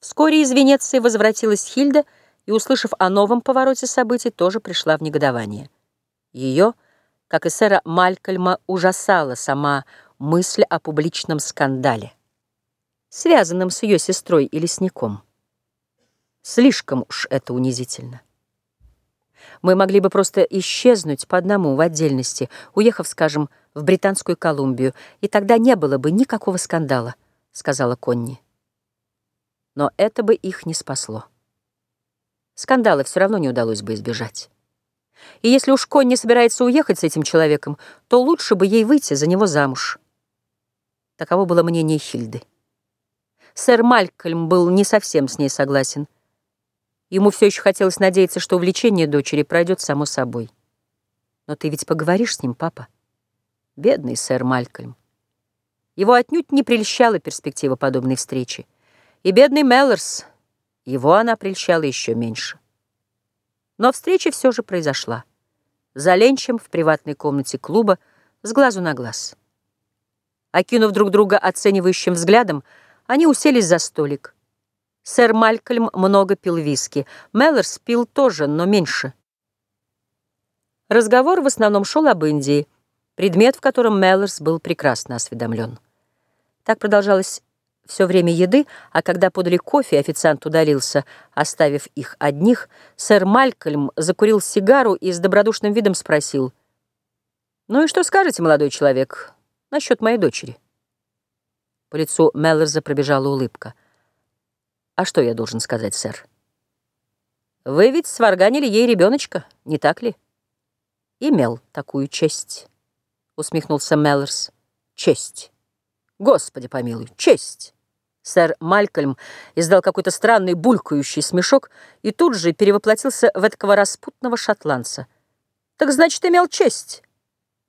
Вскоре из Венеции возвратилась Хильда и, услышав о новом повороте событий, тоже пришла в негодование. Ее, как и сэра Малькольма, ужасала сама мысль о публичном скандале, связанном с ее сестрой и лесником. Слишком уж это унизительно. Мы могли бы просто исчезнуть по одному в отдельности, уехав, скажем, в Британскую Колумбию, и тогда не было бы никакого скандала, сказала Конни но это бы их не спасло. Скандала все равно не удалось бы избежать. И если уж Конни собирается уехать с этим человеком, то лучше бы ей выйти за него замуж. Таково было мнение Хильды. Сэр Малькольм был не совсем с ней согласен. Ему все еще хотелось надеяться, что увлечение дочери пройдет само собой. Но ты ведь поговоришь с ним, папа? Бедный сэр Малькольм. Его отнюдь не прельщала перспектива подобной встречи. И бедный Меллорс, его она прельщала еще меньше. Но встреча все же произошла. За ленчем в приватной комнате клуба с глазу на глаз. Окинув друг друга оценивающим взглядом, они уселись за столик. Сэр Малькольм много пил виски. Меллорс пил тоже, но меньше. Разговор в основном шел об Индии, предмет, в котором Меллорс был прекрасно осведомлен. Так продолжалось все время еды, а когда подали кофе, официант удалился, оставив их одних, сэр Малькольм закурил сигару и с добродушным видом спросил, «Ну и что скажете, молодой человек, насчет моей дочери?» По лицу Меллерза пробежала улыбка. «А что я должен сказать, сэр?» «Вы ведь сварганили ей ребеночка, не так ли?» «Имел такую честь», — усмехнулся Меллерс. «Честь! Господи помилуй, честь!» Сэр Малькольм издал какой-то странный булькающий смешок и тут же перевоплотился в этого распутного шотландца. «Так значит, имел честь.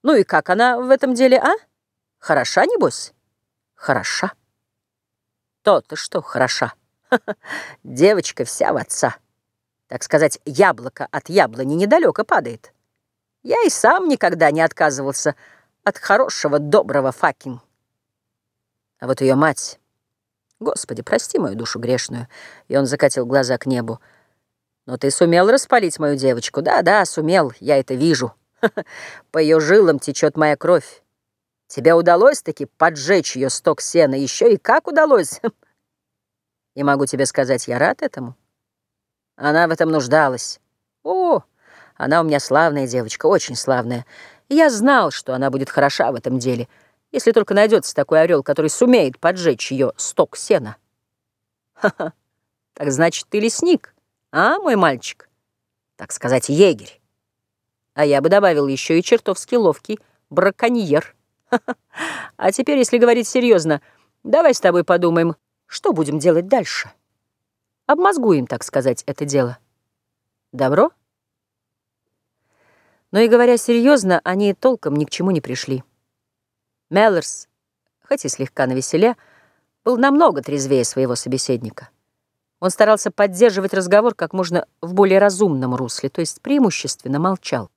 Ну и как она в этом деле, а? Хороша, небось?» «Хороша». «То-то что хороша. Девочка вся в отца. Так сказать, яблоко от яблони недалеко падает. Я и сам никогда не отказывался от хорошего, доброго факин. А вот ее мать... Господи, прости мою душу грешную. И он закатил глаза к небу. Но ты сумел распалить мою девочку? Да, да, сумел, я это вижу. По ее жилам течет моя кровь. Тебе удалось таки поджечь ее сток сена? Еще и как удалось? И могу тебе сказать, я рад этому. Она в этом нуждалась. О, она у меня славная девочка, очень славная. я знал, что она будет хороша в этом деле — если только найдется такой орел, который сумеет поджечь ее сток сена. Ха-ха, так значит, ты лесник, а, мой мальчик? Так сказать, егерь. А я бы добавил еще и чертовски ловкий браконьер. А теперь, если говорить серьезно, давай с тобой подумаем, что будем делать дальше. Обмозгуем, так сказать, это дело. Добро? Но и говоря серьезно, они толком ни к чему не пришли. Меллерс, хоть и слегка навеселе, был намного трезвее своего собеседника. Он старался поддерживать разговор как можно в более разумном русле, то есть преимущественно молчал.